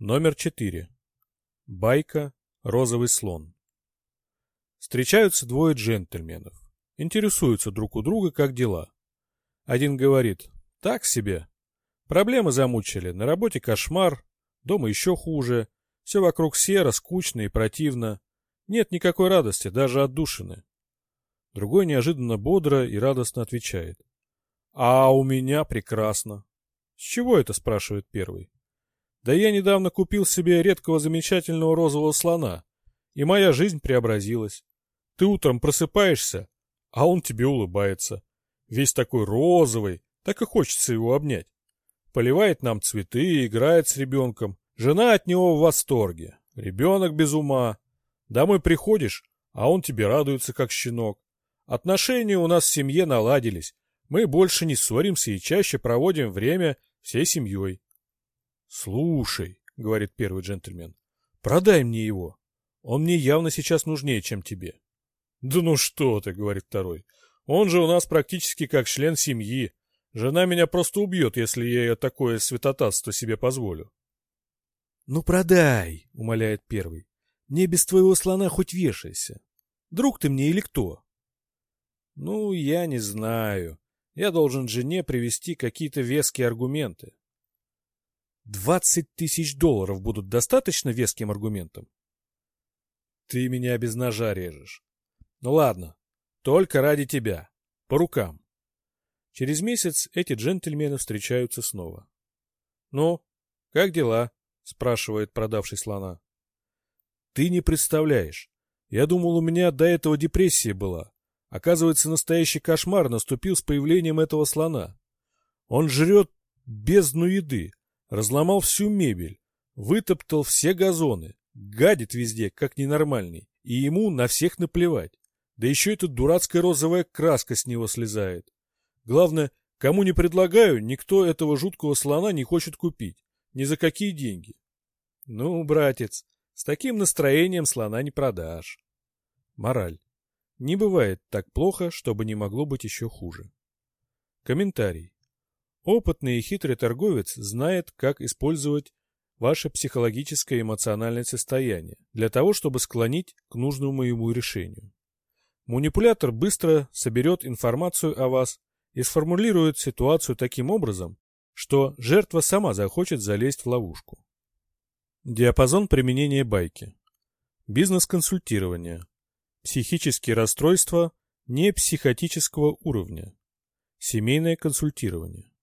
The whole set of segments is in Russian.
Номер 4. Байка «Розовый слон». Встречаются двое джентльменов. Интересуются друг у друга, как дела. Один говорит, так себе. Проблемы замучили, на работе кошмар, дома еще хуже, все вокруг серо, скучно и противно. Нет никакой радости, даже отдушины. Другой неожиданно бодро и радостно отвечает. А у меня прекрасно. С чего это, спрашивает первый. Да я недавно купил себе редкого замечательного розового слона, и моя жизнь преобразилась. Ты утром просыпаешься, а он тебе улыбается. Весь такой розовый, так и хочется его обнять. Поливает нам цветы, играет с ребенком. Жена от него в восторге. Ребенок без ума. Домой приходишь, а он тебе радуется, как щенок. Отношения у нас в семье наладились. Мы больше не ссоримся и чаще проводим время всей семьей. «Слушай», — говорит первый джентльмен, — «продай мне его. Он мне явно сейчас нужнее, чем тебе». «Да ну что ты», — говорит второй, — «он же у нас практически как член семьи. Жена меня просто убьет, если я такое святотатство себе позволю». «Ну продай», — умоляет первый. «Мне без твоего слона хоть вешайся. Друг ты мне или кто?» «Ну, я не знаю. Я должен жене привести какие-то веские аргументы. Двадцать тысяч долларов будут достаточно веским аргументом? Ты меня без ножа режешь. Ну ладно, только ради тебя. По рукам. Через месяц эти джентльмены встречаются снова. «Ну, как дела?» — спрашивает продавший слона. «Ты не представляешь. Я думал, у меня до этого депрессия была. Оказывается, настоящий кошмар наступил с появлением этого слона. Он жрет бездну еды, Разломал всю мебель, вытоптал все газоны, гадит везде, как ненормальный, и ему на всех наплевать. Да еще эта дурацкая розовая краска с него слезает. Главное, кому не предлагаю, никто этого жуткого слона не хочет купить. Ни за какие деньги. Ну, братец, с таким настроением слона не продашь. Мораль. Не бывает так плохо, чтобы не могло быть еще хуже. Комментарий. Опытный и хитрый торговец знает, как использовать ваше психологическое и эмоциональное состояние для того, чтобы склонить к нужному ему решению. Манипулятор быстро соберет информацию о вас и сформулирует ситуацию таким образом, что жертва сама захочет залезть в ловушку. Диапазон применения байки. Бизнес-консультирование. Психические расстройства не психотического уровня. Семейное консультирование.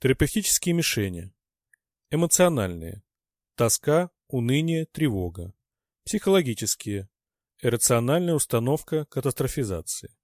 Терапевтические мишени. Эмоциональные. Тоска, уныние, тревога. Психологические. Иррациональная установка катастрофизации.